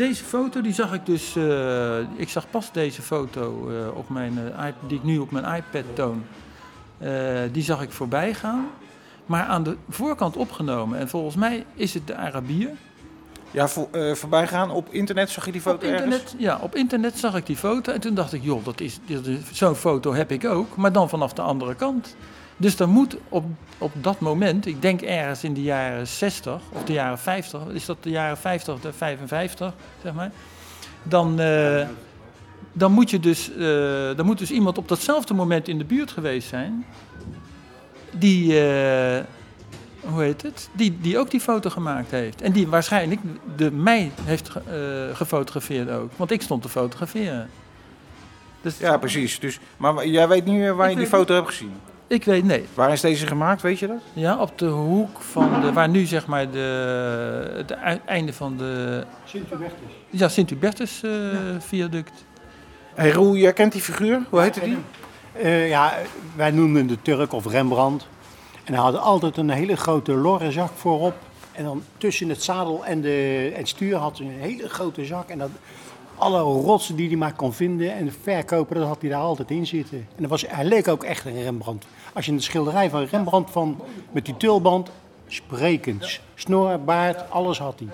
deze foto die zag ik dus. eh, ik zag pas deze foto eh, op mijn, iP- die ik nu op mijn iPad toon. Die zag ik voorbij gaan. Maar aan de voorkant opgenomen. En volgens mij is het de Arabier. Ja, voor, voorbij gaan op internet zag je die foto Op internet, ergens? ja, op internet zag ik die foto. En toen dacht ik, joh, dat is, dat is- zo'n foto heb ik ook. Maar dan vanaf de andere kant. Dus dan moet op, op dat moment, ik denk ergens in de jaren 60 of de jaren 50, is dat de jaren 50, de 55, zeg maar. Dan, eh, dan, moet je dus, eh, dan moet dus iemand op datzelfde moment in de buurt geweest zijn. Die, eh, hoe heet het? Die, die ook die foto gemaakt heeft. En die waarschijnlijk de mij heeft ge- gefotografeerd ook. Want ik stond te fotograferen. Dus Ja, precies. Dus, maar jij weet niet meer waar Ik je die foto hebt gezien? Ik weet, nee. Waar is deze gemaakt, weet je dat? Ja, op de hoek van de, waar nu zeg maar de, het ei- einde van de Sint-Hubertus. ja, Sint-Hubertus eh, viaduct. Hey Roel, jij kent die figuur? Hoe heette die? Eh, ja, wij noemden de Turk of Rembrandt. En hij had altijd een hele grote lorre zak voorop. En dan tussen het zadel en, de, en het stuur had hij een hele grote zak. En dat, alle rotsen die hij maar kon vinden en de verkoper, dat had hij daar altijd in zitten. En dat was, hij leek ook echt een Rembrandt. Als je een schilderij van Rembrandt van, met die tulband, sprekend. Snor, baard, alles had hij.